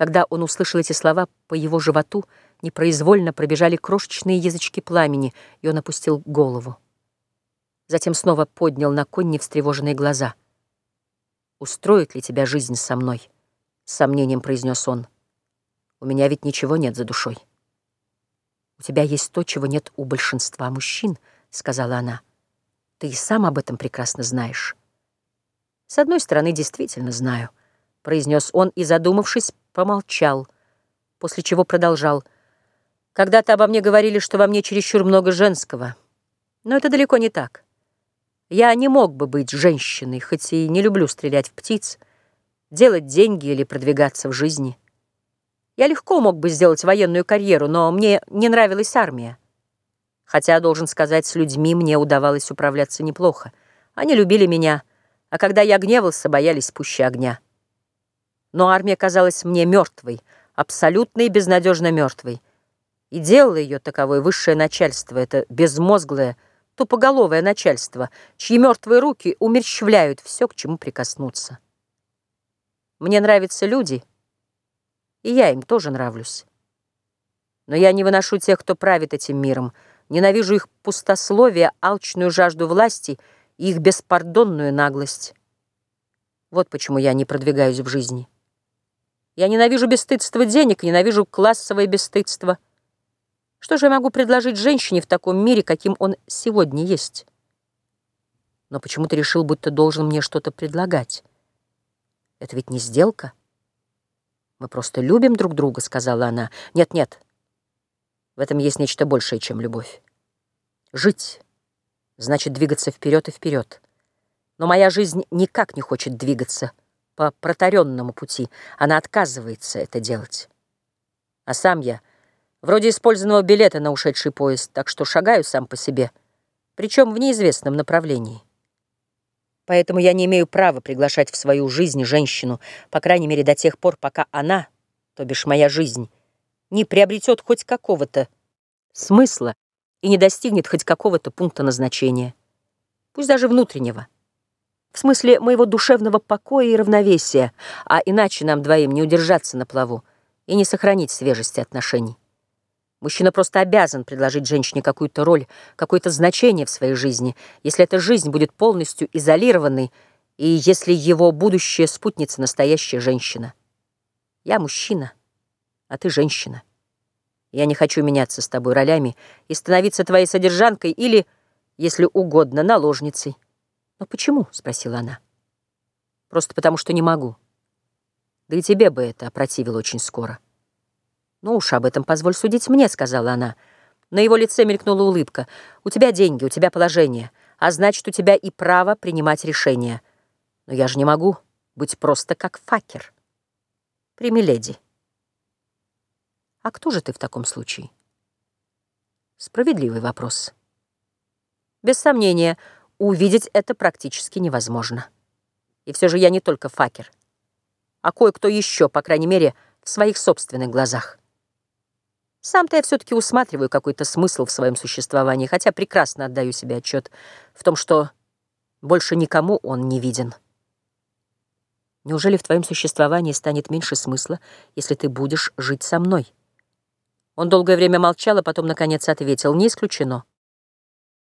Когда он услышал эти слова, по его животу непроизвольно пробежали крошечные язычки пламени, и он опустил голову. Затем снова поднял на конь встревоженные глаза. «Устроит ли тебя жизнь со мной?» — с сомнением произнес он. «У меня ведь ничего нет за душой». «У тебя есть то, чего нет у большинства мужчин», — сказала она. «Ты и сам об этом прекрасно знаешь». «С одной стороны, действительно знаю», — произнес он и, задумавшись, помолчал, после чего продолжал. «Когда-то обо мне говорили, что во мне чересчур много женского. Но это далеко не так. Я не мог бы быть женщиной, хоть и не люблю стрелять в птиц, делать деньги или продвигаться в жизни. Я легко мог бы сделать военную карьеру, но мне не нравилась армия. Хотя, должен сказать, с людьми мне удавалось управляться неплохо. Они любили меня, а когда я гневался, боялись пуще огня. Но армия казалась мне мертвой, абсолютно и безнадежно мертвой. И делало ее таковой высшее начальство, это безмозглое, тупоголовое начальство, чьи мертвые руки умерщвляют все, к чему прикоснуться. Мне нравятся люди, и я им тоже нравлюсь. Но я не выношу тех, кто правит этим миром, ненавижу их пустословие, алчную жажду власти и их беспардонную наглость. Вот почему я не продвигаюсь в жизни. Я ненавижу бесстыдство денег, ненавижу классовое бесстыдство. Что же я могу предложить женщине в таком мире, каким он сегодня есть? Но почему ты решил, будто должен мне что-то предлагать? Это ведь не сделка. Мы просто любим друг друга, сказала она. Нет-нет, в этом есть нечто большее, чем любовь. Жить значит двигаться вперед и вперед. Но моя жизнь никак не хочет двигаться по протаренному пути. Она отказывается это делать. А сам я вроде использованного билета на ушедший поезд, так что шагаю сам по себе, причем в неизвестном направлении. Поэтому я не имею права приглашать в свою жизнь женщину, по крайней мере до тех пор, пока она, то бишь моя жизнь, не приобретет хоть какого-то смысла и не достигнет хоть какого-то пункта назначения, пусть даже внутреннего. В смысле моего душевного покоя и равновесия, а иначе нам двоим не удержаться на плаву и не сохранить свежести отношений. Мужчина просто обязан предложить женщине какую-то роль, какое-то значение в своей жизни, если эта жизнь будет полностью изолированной и если его будущая спутница настоящая женщина. Я мужчина, а ты женщина. Я не хочу меняться с тобой ролями и становиться твоей содержанкой или, если угодно, наложницей. «Но почему?» — спросила она. «Просто потому, что не могу. Да и тебе бы это опротивило очень скоро». «Ну уж об этом позволь судить мне», — сказала она. На его лице мелькнула улыбка. «У тебя деньги, у тебя положение, а значит, у тебя и право принимать решения. Но я же не могу быть просто как факер. Прими леди». «А кто же ты в таком случае?» Справедливый вопрос. Без сомнения, — Увидеть это практически невозможно. И все же я не только факер, а кое-кто еще, по крайней мере, в своих собственных глазах. Сам-то я все-таки усматриваю какой-то смысл в своем существовании, хотя прекрасно отдаю себе отчет в том, что больше никому он не виден. Неужели в твоем существовании станет меньше смысла, если ты будешь жить со мной? Он долгое время молчал, а потом, наконец, ответил. Не исключено.